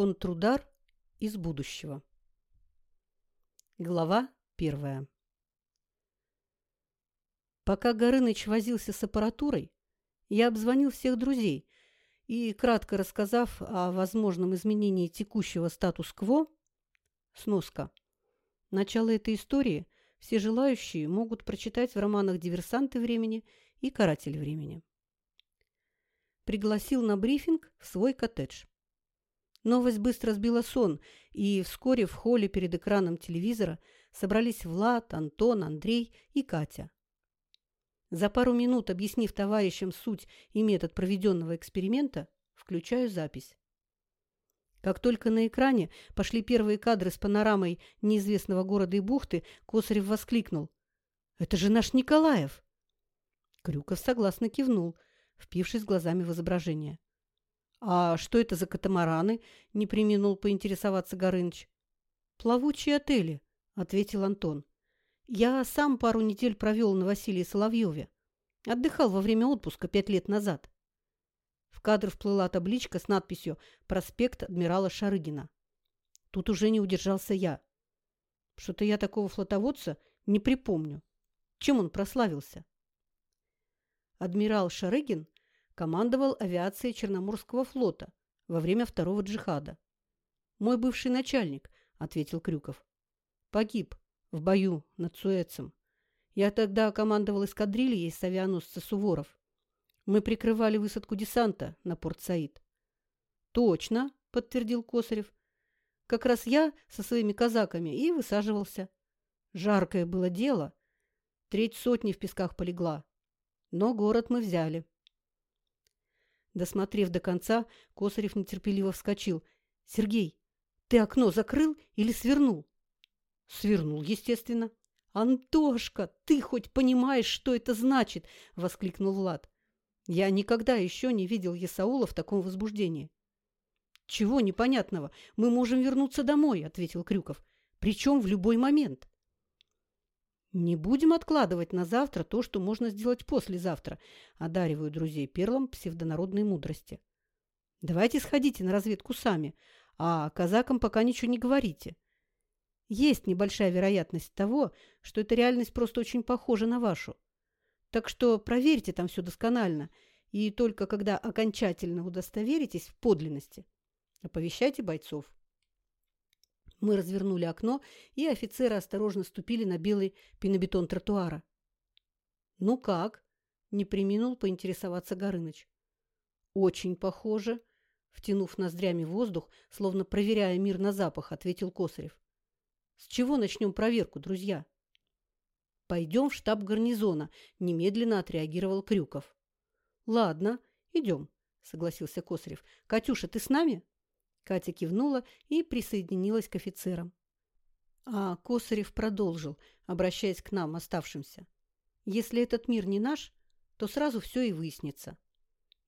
Контрудар из будущего. Глава первая. Пока Горыныч возился с аппаратурой, я обзвонил всех друзей и, кратко рассказав о возможном изменении текущего статус-кво, сноска. Начало этой истории все желающие могут прочитать в романах «Диверсанты времени» и «Каратель времени». Пригласил на брифинг в свой коттедж. Новость быстро сбила сон, и вскоре в холле перед экраном телевизора собрались Влад, Антон, Андрей и Катя. За пару минут, объяснив товарищам суть и метод проведенного эксперимента, включаю запись. Как только на экране пошли первые кадры с панорамой неизвестного города и бухты, Косарев воскликнул. «Это же наш Николаев!» Крюков согласно кивнул, впившись глазами в изображение. «А что это за катамараны?» – не приминул поинтересоваться Горыныч. «Плавучие отели», – ответил Антон. «Я сам пару недель провел на Василии Соловьеве. Отдыхал во время отпуска пять лет назад». В кадр вплыла табличка с надписью «Проспект адмирала Шарыгина». Тут уже не удержался я. Что-то я такого флотоводца не припомню. Чем он прославился? Адмирал Шарыгин – командовал авиацией Черноморского флота во время второго джихада. «Мой бывший начальник», — ответил Крюков. «Погиб в бою над Суэцем. Я тогда командовал эскадрильей с авианосца Суворов. Мы прикрывали высадку десанта на порт Саид». «Точно», — подтвердил Косарев. «Как раз я со своими казаками и высаживался. Жаркое было дело. Треть сотни в песках полегла. Но город мы взяли». Досмотрев до конца, Косарев нетерпеливо вскочил. «Сергей, ты окно закрыл или свернул?» «Свернул, естественно». «Антошка, ты хоть понимаешь, что это значит?» – воскликнул Влад. «Я никогда еще не видел Есаула в таком возбуждении». «Чего непонятного? Мы можем вернуться домой», – ответил Крюков. «Причем в любой момент». Не будем откладывать на завтра то, что можно сделать послезавтра, одариваю друзей перлом псевдонародной мудрости. Давайте сходите на разведку сами, а казакам пока ничего не говорите. Есть небольшая вероятность того, что эта реальность просто очень похожа на вашу. Так что проверьте там все досконально, и только когда окончательно удостоверитесь в подлинности, оповещайте бойцов. Мы развернули окно, и офицеры осторожно ступили на белый пенобетон тротуара. «Ну как?» – не приминул поинтересоваться Горыныч. «Очень похоже», – втянув ноздрями воздух, словно проверяя мир на запах, ответил Косарев. «С чего начнем проверку, друзья?» «Пойдем в штаб гарнизона», – немедленно отреагировал Крюков. «Ладно, идем», – согласился Косарев. «Катюша, ты с нами?» Катя кивнула и присоединилась к офицерам. А Косарев продолжил, обращаясь к нам, оставшимся. «Если этот мир не наш, то сразу все и выяснится.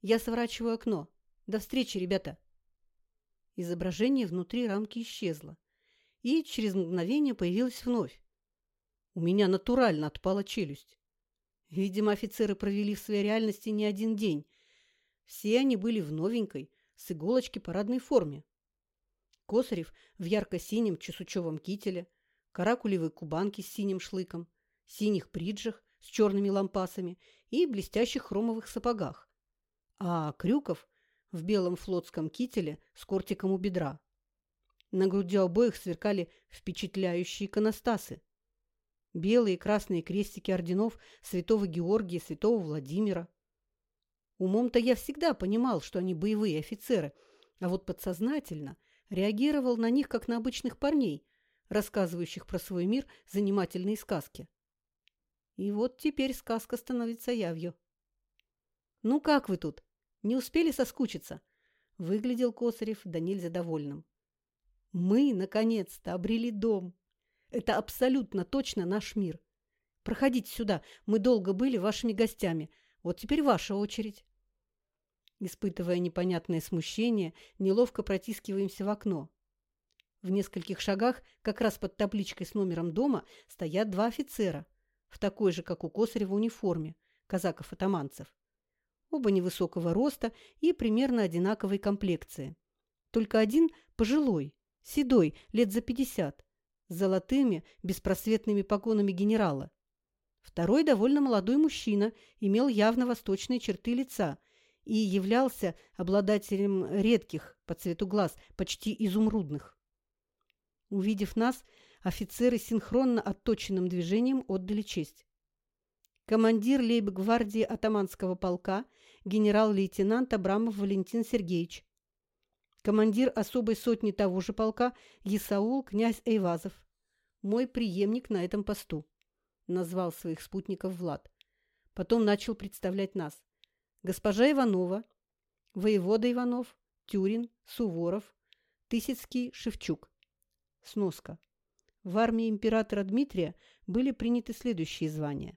Я сворачиваю окно. До встречи, ребята!» Изображение внутри рамки исчезло, и через мгновение появилось вновь. У меня натурально отпала челюсть. Видимо, офицеры провели в своей реальности не один день. Все они были в новенькой, с иголочки парадной форме. Косарев в ярко-синем чесучевом кителе, каракулевой кубанке с синим шлыком, синих бриджах с черными лампасами и блестящих хромовых сапогах, а Крюков в белом флотском кителе с кортиком у бедра. На груди обоих сверкали впечатляющие иконостасы. Белые и красные крестики орденов святого Георгия и святого Владимира – Умом-то я всегда понимал, что они боевые офицеры, а вот подсознательно реагировал на них, как на обычных парней, рассказывающих про свой мир занимательные сказки. И вот теперь сказка становится явью. «Ну как вы тут? Не успели соскучиться?» Выглядел Косарев да нельзя довольным. «Мы, наконец-то, обрели дом. Это абсолютно точно наш мир. Проходите сюда, мы долго были вашими гостями. Вот теперь ваша очередь». Испытывая непонятное смущение, неловко протискиваемся в окно. В нескольких шагах, как раз под табличкой с номером дома, стоят два офицера в такой же, как у Косарева, униформе, казаков-атаманцев. Оба невысокого роста и примерно одинаковой комплекции. Только один пожилой, седой, лет за пятьдесят, с золотыми, беспросветными погонами генерала. Второй довольно молодой мужчина, имел явно восточные черты лица и являлся обладателем редких по цвету глаз, почти изумрудных. Увидев нас, офицеры синхронно отточенным движением отдали честь. Командир лейб-гвардии атаманского полка генерал-лейтенант Абрамов Валентин Сергеевич. Командир особой сотни того же полка Исаул князь Эйвазов. Мой преемник на этом посту назвал своих спутников Влад. Потом начал представлять нас. Госпожа Иванова, воевода Иванов, Тюрин, Суворов, Тысяцкий, Шевчук. Сноска. В армии императора Дмитрия были приняты следующие звания.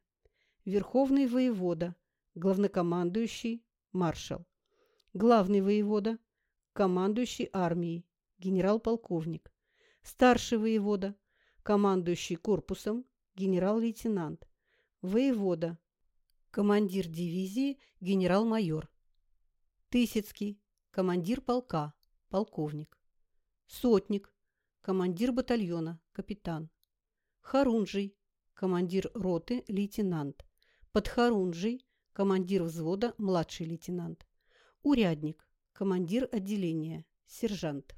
Верховный воевода, главнокомандующий, маршал. Главный воевода, командующий армией, генерал-полковник. Старший воевода, командующий корпусом, генерал-лейтенант, воевода, командир дивизии, генерал-майор, Тысяцкий, командир полка, полковник, Сотник, командир батальона, капитан, Харунжий, командир роты, лейтенант, Подхарунжий, командир взвода, младший лейтенант, Урядник, командир отделения, сержант.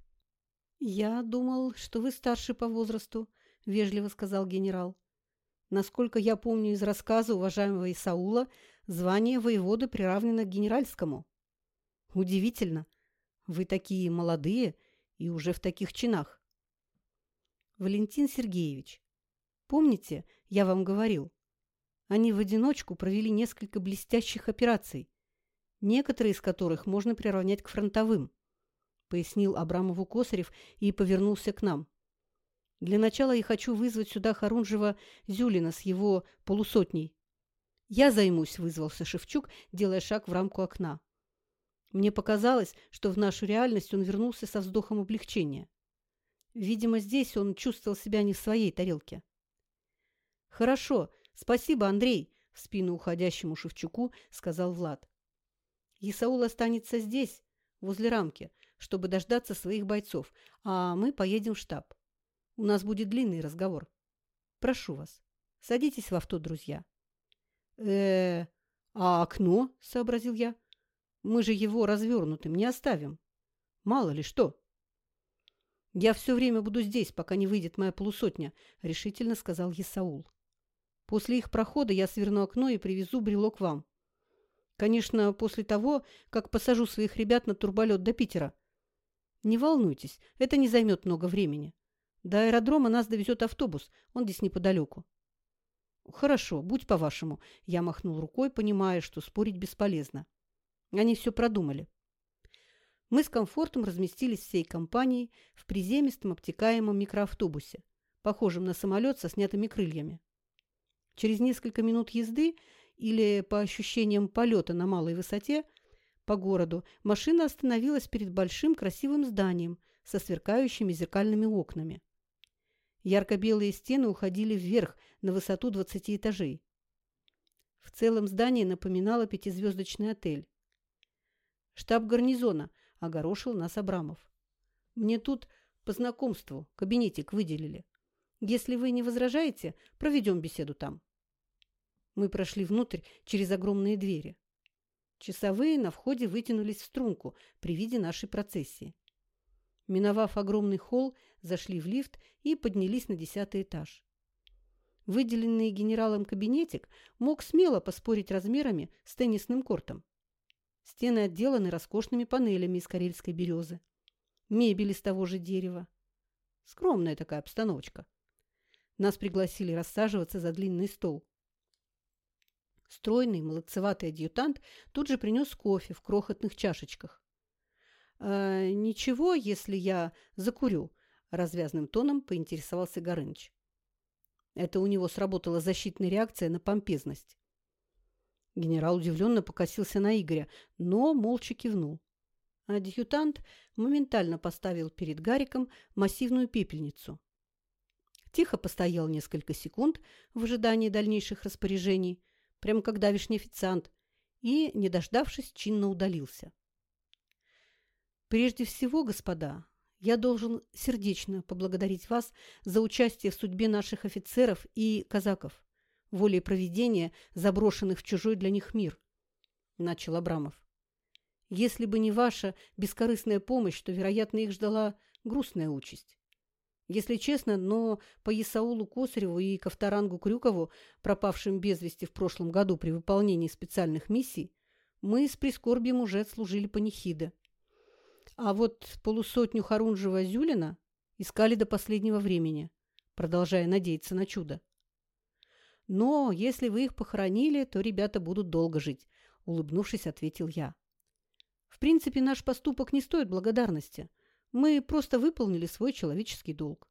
«Я думал, что вы старше по возрасту», – вежливо сказал генерал. Насколько я помню из рассказа уважаемого Исаула, звание воеводы приравнено к генеральскому. Удивительно. Вы такие молодые и уже в таких чинах. Валентин Сергеевич, помните, я вам говорил, они в одиночку провели несколько блестящих операций, некоторые из которых можно приравнять к фронтовым, пояснил Абрамову Косарев и повернулся к нам. Для начала я хочу вызвать сюда Харунжева Зюлина с его полусотней. Я займусь, вызвался Шевчук, делая шаг в рамку окна. Мне показалось, что в нашу реальность он вернулся со вздохом облегчения. Видимо, здесь он чувствовал себя не в своей тарелке. «Хорошо, спасибо, Андрей», – в спину уходящему Шевчуку сказал Влад. «Исаул останется здесь, возле рамки, чтобы дождаться своих бойцов, а мы поедем в штаб. У нас будет длинный разговор. Прошу вас, садитесь в авто, друзья. э а окно?» – сообразил я. «Мы же его развернутым не оставим. Мало ли что». «Я все время буду здесь, пока не выйдет моя полусотня», – решительно сказал Есаул. «После их прохода я сверну окно и привезу брелок вам. Конечно, после того, как посажу своих ребят на турболет до Питера. Не волнуйтесь, это не займет много времени. До аэродрома нас довезет автобус, он здесь неподалеку. Хорошо, будь по-вашему. Я махнул рукой, понимая, что спорить бесполезно. Они все продумали. Мы с комфортом разместились всей компанией в приземистом обтекаемом микроавтобусе, похожем на самолет со снятыми крыльями. Через несколько минут езды или, по ощущениям полета на малой высоте, по городу, машина остановилась перед большим красивым зданием со сверкающими зеркальными окнами. Ярко-белые стены уходили вверх на высоту 20 этажей. В целом здание напоминало пятизвездочный отель. «Штаб гарнизона», – огорошил нас Абрамов. «Мне тут по знакомству кабинетик выделили. Если вы не возражаете, проведем беседу там». Мы прошли внутрь через огромные двери. Часовые на входе вытянулись в струнку при виде нашей процессии. Миновав огромный холл, зашли в лифт и поднялись на десятый этаж. Выделенный генералом кабинетик мог смело поспорить размерами с теннисным кортом. Стены отделаны роскошными панелями из карельской березы. Мебель из того же дерева. Скромная такая обстановочка. Нас пригласили рассаживаться за длинный стол. Стройный, молодцеватый адъютант тут же принес кофе в крохотных чашечках. «Э, «Ничего, если я закурю», – развязным тоном поинтересовался Горыныч. Это у него сработала защитная реакция на помпезность. Генерал удивленно покосился на Игоря, но молча кивнул. Адъютант моментально поставил перед Гариком массивную пепельницу. Тихо постоял несколько секунд в ожидании дальнейших распоряжений, прямо как давишний официант, и, не дождавшись, чинно удалился. Прежде всего, господа, я должен сердечно поблагодарить вас за участие в судьбе наших офицеров и казаков, волей проведения, заброшенных в чужой для них мир, – начал Абрамов. Если бы не ваша бескорыстная помощь, то, вероятно, их ждала грустная участь. Если честно, но по Исаулу Косареву и Ковторангу Крюкову, пропавшим без вести в прошлом году при выполнении специальных миссий, мы с прискорбием уже отслужили панихиды. А вот полусотню Харунжева-Зюлина искали до последнего времени, продолжая надеяться на чудо. Но если вы их похоронили, то ребята будут долго жить, улыбнувшись, ответил я. В принципе, наш поступок не стоит благодарности. Мы просто выполнили свой человеческий долг.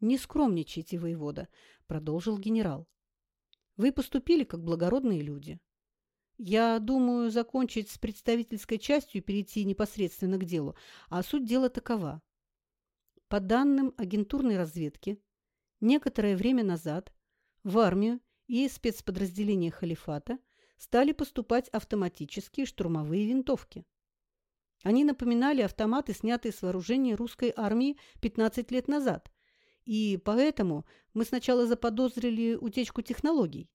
Не скромничайте, воевода, продолжил генерал. Вы поступили как благородные люди. Я думаю закончить с представительской частью и перейти непосредственно к делу, а суть дела такова. По данным агентурной разведки, некоторое время назад в армию и спецподразделения халифата стали поступать автоматические штурмовые винтовки. Они напоминали автоматы, снятые с вооружения русской армии 15 лет назад, и поэтому мы сначала заподозрили утечку технологий.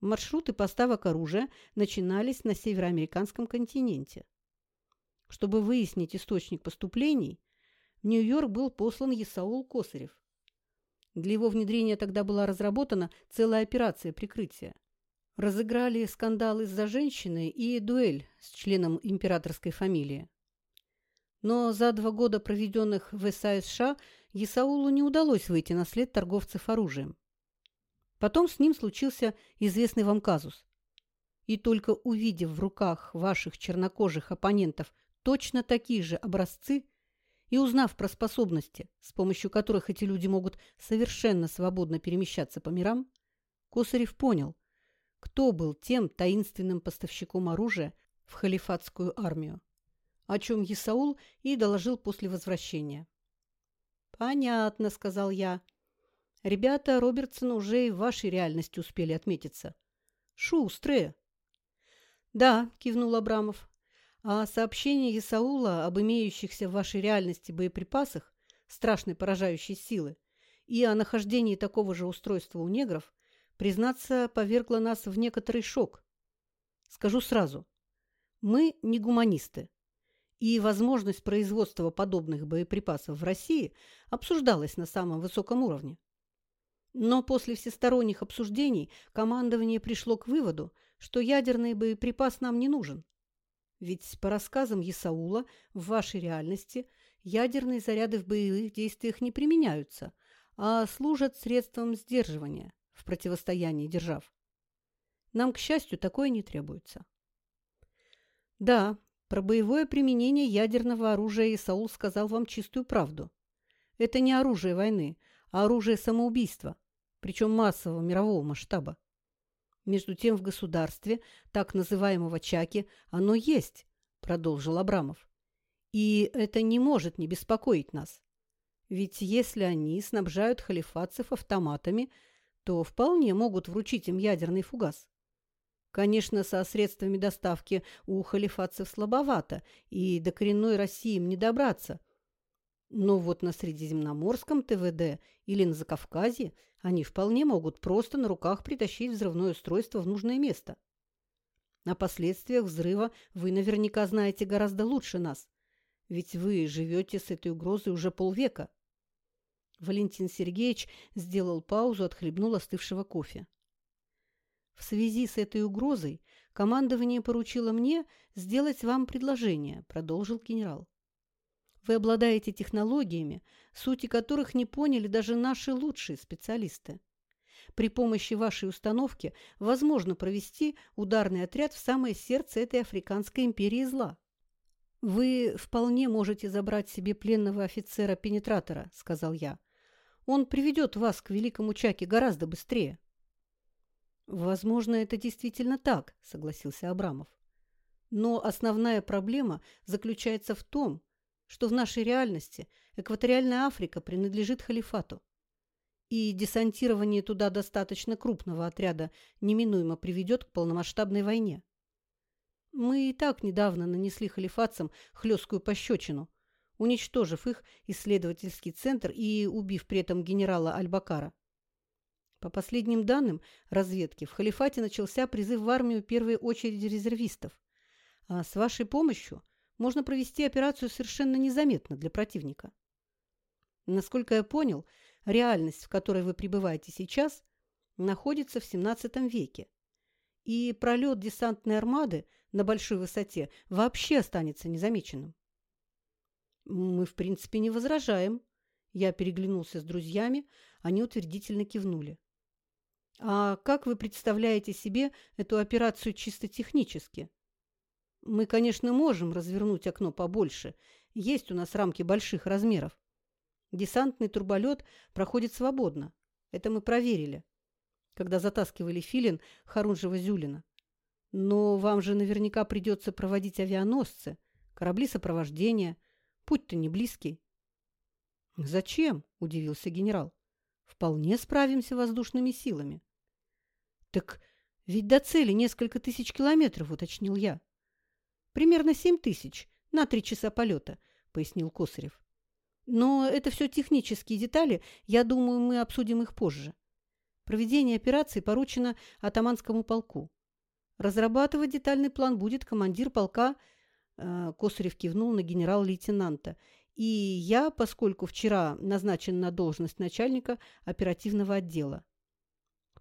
Маршруты поставок оружия начинались на североамериканском континенте. Чтобы выяснить источник поступлений, в Нью-Йорк был послан Исаул Косарев. Для его внедрения тогда была разработана целая операция прикрытия. Разыграли скандал из-за женщины и дуэль с членом императорской фамилии. Но за два года, проведенных в САСШ, Исаулу не удалось выйти на след торговцев оружием. Потом с ним случился известный вам казус. И только увидев в руках ваших чернокожих оппонентов точно такие же образцы и узнав про способности, с помощью которых эти люди могут совершенно свободно перемещаться по мирам, Косарев понял, кто был тем таинственным поставщиком оружия в халифатскую армию, о чем Исаул и доложил после возвращения. «Понятно», — сказал я, — Ребята Робертсона уже и в вашей реальности успели отметиться. Шустрые. Да, кивнул Абрамов. А сообщение Исаула об имеющихся в вашей реальности боеприпасах страшной поражающей силы и о нахождении такого же устройства у негров, признаться, повергло нас в некоторый шок. Скажу сразу, мы не гуманисты, и возможность производства подобных боеприпасов в России обсуждалась на самом высоком уровне. Но после всесторонних обсуждений командование пришло к выводу, что ядерный боеприпас нам не нужен. Ведь по рассказам Исаула в вашей реальности ядерные заряды в боевых действиях не применяются, а служат средством сдерживания в противостоянии держав. Нам, к счастью, такое не требуется. Да, про боевое применение ядерного оружия Исаул сказал вам чистую правду. Это не оружие войны, а оружие самоубийства – причем массового мирового масштаба. Между тем в государстве, так называемого Чаки, оно есть, продолжил Абрамов. И это не может не беспокоить нас. Ведь если они снабжают халифатцев автоматами, то вполне могут вручить им ядерный фугас. Конечно, со средствами доставки у халифатцев слабовато, и до коренной России им не добраться. Но вот на Средиземноморском ТВД или на Закавказье они вполне могут просто на руках притащить взрывное устройство в нужное место. О последствиях взрыва вы наверняка знаете гораздо лучше нас, ведь вы живете с этой угрозой уже полвека. Валентин Сергеевич сделал паузу, отхлебнул остывшего кофе. В связи с этой угрозой командование поручило мне сделать вам предложение, продолжил генерал. Вы обладаете технологиями, сути которых не поняли даже наши лучшие специалисты. При помощи вашей установки возможно провести ударный отряд в самое сердце этой африканской империи зла. «Вы вполне можете забрать себе пленного офицера-пенетратора», – сказал я. «Он приведет вас к великому Чаке гораздо быстрее». «Возможно, это действительно так», – согласился Абрамов. «Но основная проблема заключается в том, что в нашей реальности экваториальная Африка принадлежит халифату. И десантирование туда достаточно крупного отряда неминуемо приведет к полномасштабной войне. Мы и так недавно нанесли халифатцам хлесткую пощечину, уничтожив их исследовательский центр и убив при этом генерала Альбакара. По последним данным разведки, в халифате начался призыв в армию первой очереди резервистов. А с вашей помощью можно провести операцию совершенно незаметно для противника. Насколько я понял, реальность, в которой вы пребываете сейчас, находится в XVII веке. И пролет десантной армады на большой высоте вообще останется незамеченным. Мы, в принципе, не возражаем. Я переглянулся с друзьями, они утвердительно кивнули. А как вы представляете себе эту операцию чисто технически? Мы, конечно, можем развернуть окно побольше. Есть у нас рамки больших размеров. Десантный турболет проходит свободно. Это мы проверили, когда затаскивали филин Харунжева-Зюлина. Но вам же наверняка придется проводить авианосцы, корабли сопровождения. Путь-то не близкий. «Зачем?» – удивился генерал. «Вполне справимся воздушными силами». «Так ведь до цели несколько тысяч километров», – уточнил я. «Примерно семь тысяч на три часа полета», – пояснил Косарев. Но это все технические детали, я думаю, мы обсудим их позже. Проведение операции поручено атаманскому полку. Разрабатывать детальный план будет командир полка, э, Косарев кивнул на генерал-лейтенанта, и я, поскольку вчера назначен на должность начальника оперативного отдела.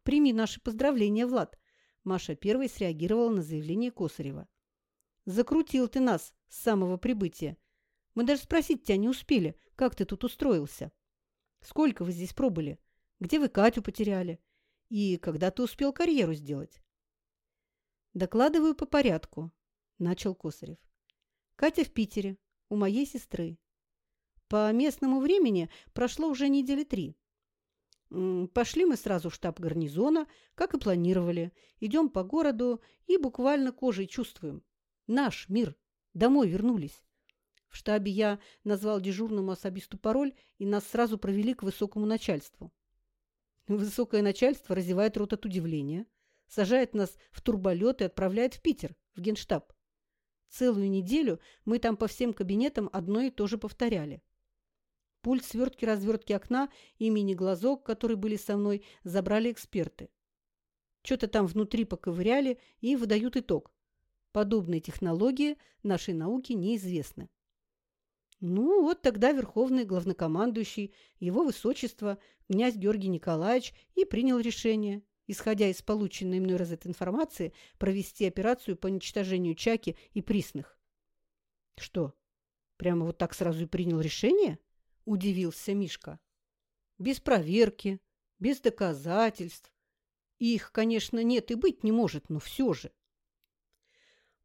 Прими наши поздравления, Влад. Маша первой среагировала на заявление Косарева. Закрутил ты нас с самого прибытия. Мы даже спросить тебя не успели, как ты тут устроился. Сколько вы здесь пробыли? Где вы Катю потеряли? И когда ты успел карьеру сделать? Докладываю по порядку, начал Косарев. Катя в Питере, у моей сестры. По местному времени прошло уже недели три. Пошли мы сразу в штаб гарнизона, как и планировали. Идем по городу и буквально кожей чувствуем. Наш мир. Домой вернулись. В штабе я назвал дежурному особисту пароль, и нас сразу провели к высокому начальству. Высокое начальство разевает рот от удивления, сажает нас в турболет и отправляет в Питер, в генштаб. Целую неделю мы там по всем кабинетам одно и то же повторяли. Пульт свертки-развертки окна и мини-глазок, которые были со мной, забрали эксперты. Что-то там внутри поковыряли и выдают итог. Подобные технологии нашей науке неизвестны. Ну, вот тогда верховный главнокомандующий, его высочество, князь Георгий Николаевич, и принял решение, исходя из полученной мной информации, провести операцию по уничтожению Чаки и Присных. Что, прямо вот так сразу и принял решение? Удивился Мишка. Без проверки, без доказательств. Их, конечно, нет и быть не может, но все же.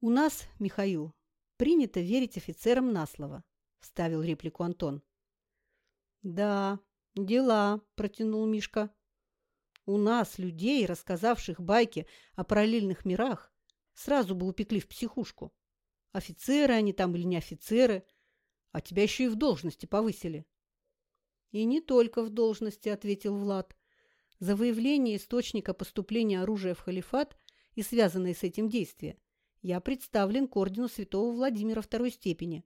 У нас, Михаил, принято верить офицерам на слово. – вставил реплику Антон. «Да, дела», – протянул Мишка. «У нас, людей, рассказавших байки о параллельных мирах, сразу бы упекли в психушку. Офицеры они там или не офицеры, а тебя еще и в должности повысили». «И не только в должности», – ответил Влад. «За выявление источника поступления оружия в халифат и связанные с этим действия я представлен к ордену святого Владимира второй степени.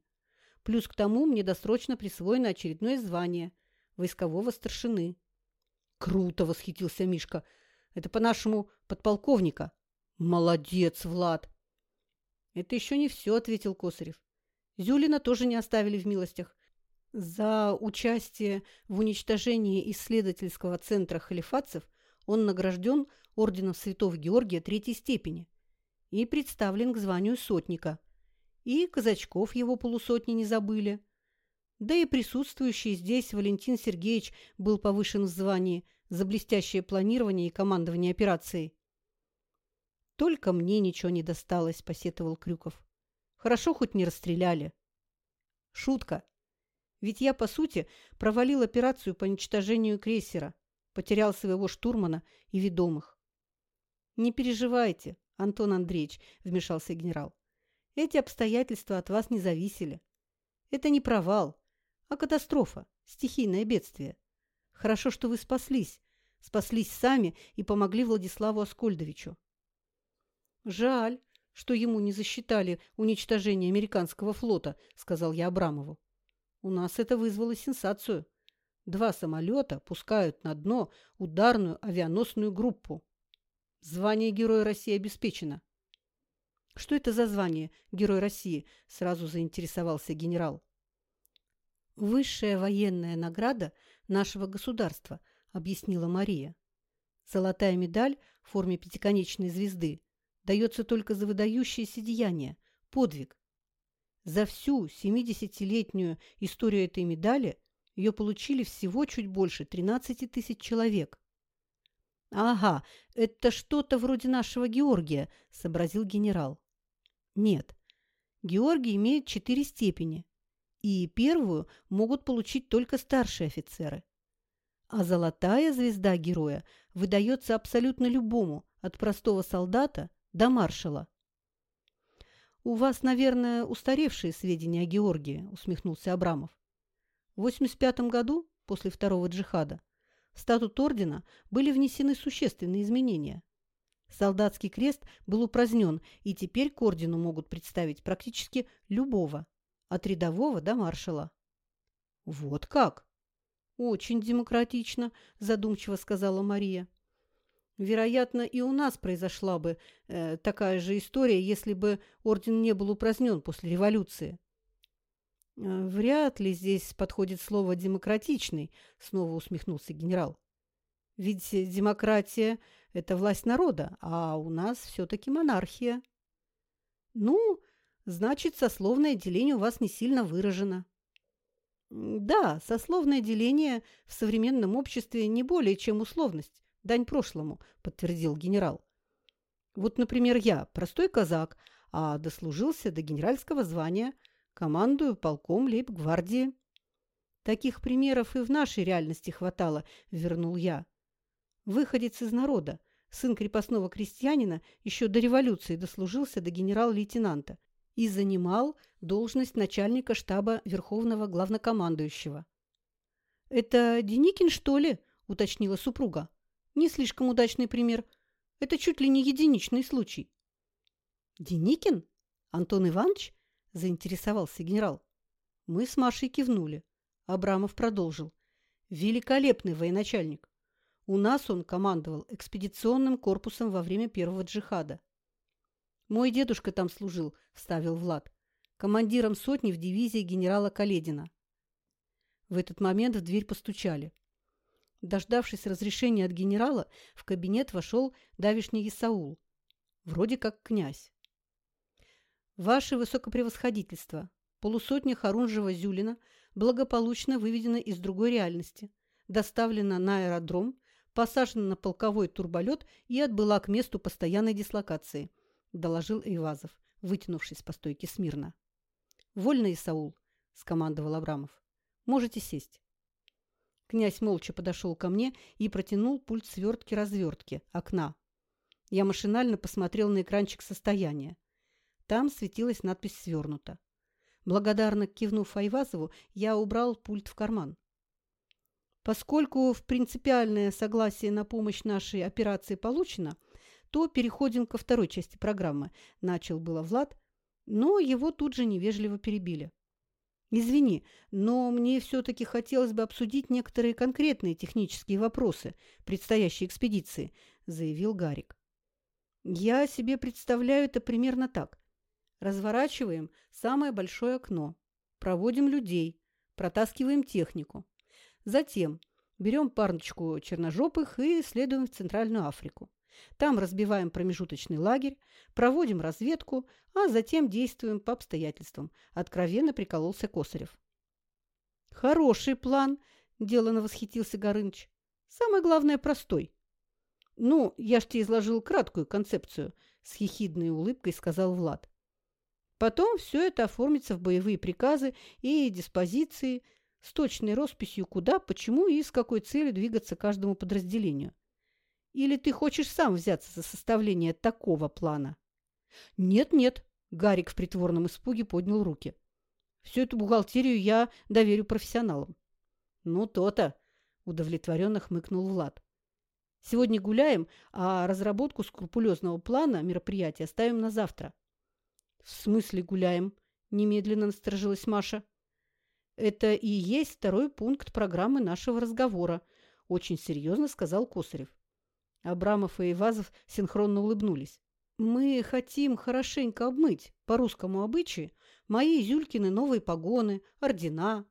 Плюс к тому мне досрочно присвоено очередное звание – войскового старшины. «Круто!» – восхитился Мишка. «Это по-нашему подполковника». «Молодец, Влад!» «Это еще не все», – ответил Косарев. «Зюлина тоже не оставили в милостях. За участие в уничтожении исследовательского центра халифатцев он награжден орденом Святого Георгия третьей степени и представлен к званию сотника – и казачков его полусотни не забыли. Да и присутствующий здесь Валентин Сергеевич был повышен в звании за блестящее планирование и командование операцией. «Только мне ничего не досталось», – посетовал Крюков. «Хорошо хоть не расстреляли». «Шутка. Ведь я, по сути, провалил операцию по уничтожению крейсера, потерял своего штурмана и ведомых». «Не переживайте, Антон Андреевич», – вмешался генерал. Эти обстоятельства от вас не зависели. Это не провал, а катастрофа, стихийное бедствие. Хорошо, что вы спаслись, спаслись сами и помогли Владиславу Аскольдовичу. Жаль, что ему не засчитали уничтожение американского флота, сказал я Абрамову. У нас это вызвало сенсацию. Два самолета пускают на дно ударную авианосную группу. Звание Героя России обеспечено. Что это за звание Герой России? Сразу заинтересовался генерал. Высшая военная награда нашего государства, объяснила Мария. Золотая медаль в форме пятиконечной звезды дается только за выдающееся деяние, подвиг. За всю 70-летнюю историю этой медали ее получили всего чуть больше 13 тысяч человек. «Ага, это что-то вроде нашего Георгия», – сообразил генерал. «Нет, Георгий имеет четыре степени, и первую могут получить только старшие офицеры. А золотая звезда героя выдается абсолютно любому, от простого солдата до маршала. «У вас, наверное, устаревшие сведения о Георгии», – усмехнулся Абрамов. В 85 году, после второго джихада, в статут ордена были внесены существенные изменения. Солдатский крест был упразднен, и теперь к ордену могут представить практически любого, от рядового до маршала. «Вот как!» «Очень демократично», – задумчиво сказала Мария. Вероятно, и у нас произошла бы э, такая же история, если бы орден не был упразднен после революции. Э, «Вряд ли здесь подходит слово «демократичный», — снова усмехнулся генерал. «Ведь демократия – это власть народа, а у нас все-таки монархия». «Ну, значит, сословное деление у вас не сильно выражено». «Да, сословное деление в современном обществе не более чем условность дань прошлому», – подтвердил генерал. «Вот, например, я простой казак, а дослужился до генеральского звания, командую полком лейб-гвардии». «Таких примеров и в нашей реальности хватало», – вернул я. «Выходец из народа, сын крепостного крестьянина, еще до революции дослужился до генерал-лейтенанта и занимал должность начальника штаба Верховного Главнокомандующего». «Это Деникин, что ли?» – уточнила супруга. Не слишком удачный пример. Это чуть ли не единичный случай. «Деникин? Антон Иванович?» – заинтересовался генерал. Мы с Машей кивнули. Абрамов продолжил. «Великолепный военачальник. У нас он командовал экспедиционным корпусом во время первого джихада. Мой дедушка там служил, вставил Влад, командиром сотни в дивизии генерала Каледина. В этот момент в дверь постучали. Дождавшись разрешения от генерала, в кабинет вошел давишний Исаул. Вроде как князь. «Ваше высокопревосходительство, полусотня Харунжева-Зюлина благополучно выведена из другой реальности, доставлена на аэродром, посажена на полковой турболет и отбыла к месту постоянной дислокации», – доложил Ивазов, вытянувшись по стойке смирно. «Вольно, Исаул», – скомандовал Абрамов. «Можете сесть». Князь молча подошел ко мне и протянул пульт свертки-развертки, окна. Я машинально посмотрел на экранчик состояния. Там светилась надпись «Свернуто». Благодарно кивнув Айвазову, я убрал пульт в карман. Поскольку в принципиальное согласие на помощь нашей операции получено, то переходим ко второй части программы, начал было Влад, но его тут же невежливо перебили. Извини, но мне все-таки хотелось бы обсудить некоторые конкретные технические вопросы предстоящей экспедиции, заявил Гарик. Я себе представляю это примерно так. Разворачиваем самое большое окно, проводим людей, протаскиваем технику. Затем берем парочку черножопых и следуем в Центральную Африку. Там разбиваем промежуточный лагерь, проводим разведку, а затем действуем по обстоятельствам. Откровенно прикололся Косарев. Хороший план, делано восхитился Горыныч. Самое главное, простой. Ну, я ж тебе изложил краткую концепцию, с хихидной улыбкой сказал Влад. Потом все это оформится в боевые приказы и диспозиции с точной росписью, куда, почему и с какой целью двигаться каждому подразделению. Или ты хочешь сам взяться за составление такого плана? Нет-нет, Гарик в притворном испуге поднял руки. Всю эту бухгалтерию я доверю профессионалам. Ну, то-то, удовлетворенно хмыкнул Влад. Сегодня гуляем, а разработку скрупулезного плана мероприятия ставим на завтра. В смысле гуляем? Немедленно насторожилась Маша. Это и есть второй пункт программы нашего разговора, очень серьезно сказал Косарев. Абрамов и Ивазов синхронно улыбнулись. Мы хотим хорошенько обмыть, по русскому обычаю, мои Зюлькины новые погоны, ордена.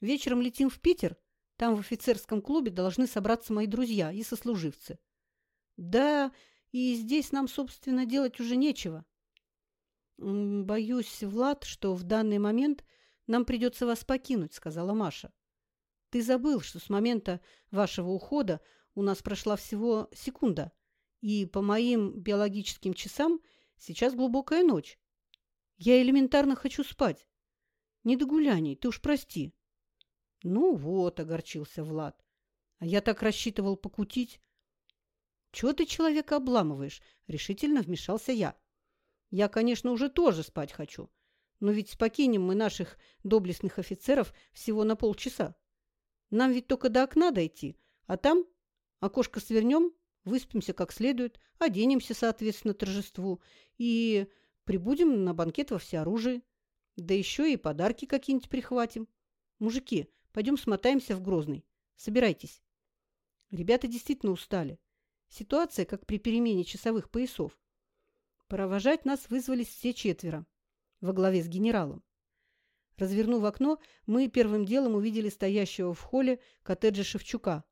Вечером летим в Питер, там в офицерском клубе должны собраться мои друзья и сослуживцы. Да, и здесь нам, собственно, делать уже нечего. Боюсь, Влад, что в данный момент нам придется вас покинуть, сказала Маша. Ты забыл, что с момента вашего ухода у нас прошла всего секунда – и по моим биологическим часам сейчас глубокая ночь. Я элементарно хочу спать. Не до гуляний, ты уж прости. Ну вот, огорчился Влад. А я так рассчитывал покутить. Чего ты человека обламываешь? Решительно вмешался я. Я, конечно, уже тоже спать хочу. Но ведь покинем мы наших доблестных офицеров всего на полчаса. Нам ведь только до окна дойти, а там окошко свернем выспимся как следует, оденемся соответственно торжеству и прибудем на банкет во всеоружии. Да еще и подарки какие-нибудь прихватим. Мужики, пойдем смотаемся в Грозный. Собирайтесь. Ребята действительно устали. Ситуация, как при перемене часовых поясов. Провожать нас вызвались все четверо, во главе с генералом. Развернув окно, мы первым делом увидели стоящего в холле коттеджа Шевчука.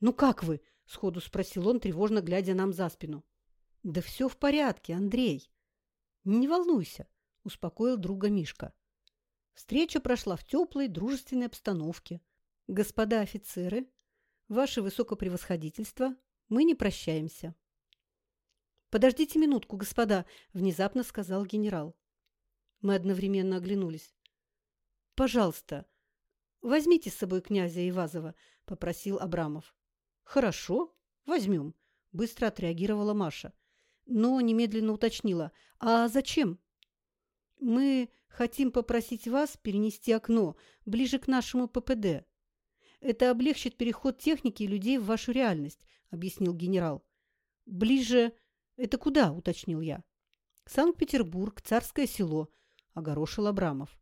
«Ну как вы?» – сходу спросил он, тревожно глядя нам за спину. «Да все в порядке, Андрей». «Не волнуйся», – успокоил друга Мишка. Встреча прошла в теплой, дружественной обстановке. «Господа офицеры, ваше высокопревосходительство, мы не прощаемся». «Подождите минутку, господа», – внезапно сказал генерал. Мы одновременно оглянулись. «Пожалуйста, возьмите с собой князя Ивазова», – попросил Абрамов. «Хорошо, возьмем», – быстро отреагировала Маша. Но немедленно уточнила. «А зачем?» «Мы хотим попросить вас перенести окно ближе к нашему ППД. Это облегчит переход техники и людей в вашу реальность», – объяснил генерал. «Ближе... Это куда?» – уточнил я. «Санкт-Петербург, Царское село», – огорошил Абрамов.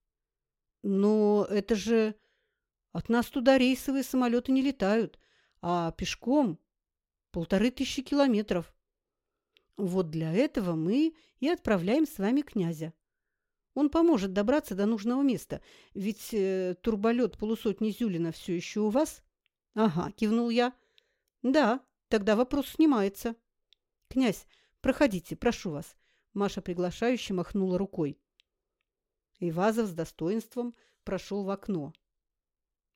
«Но это же... От нас туда рейсовые самолеты не летают а пешком полторы тысячи километров. Вот для этого мы и отправляем с вами князя. Он поможет добраться до нужного места, ведь э, турболет полусотни Зюлина все еще у вас? Ага, кивнул я. Да, тогда вопрос снимается. Князь, проходите, прошу вас. Маша приглашающе махнула рукой. Ивазов с достоинством прошел в окно.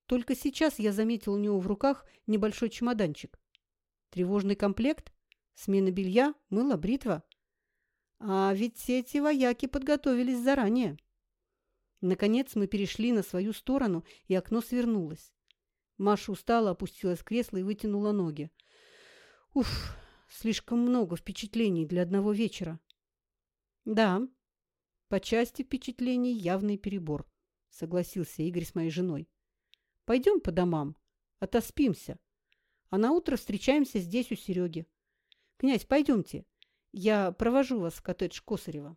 Только сейчас я заметил у него в руках небольшой чемоданчик. Тревожный комплект, смена белья, мыло, бритва. А ведь все эти вояки подготовились заранее. Наконец мы перешли на свою сторону, и окно свернулось. Маша устала, опустилась в кресло и вытянула ноги. Уф, слишком много впечатлений для одного вечера. Да, по части впечатлений явный перебор, согласился Игорь с моей женой. Пойдем по домам, отоспимся. А на утро встречаемся здесь у Сереги. Князь, пойдемте. Я провожу вас в коттедж Косарева.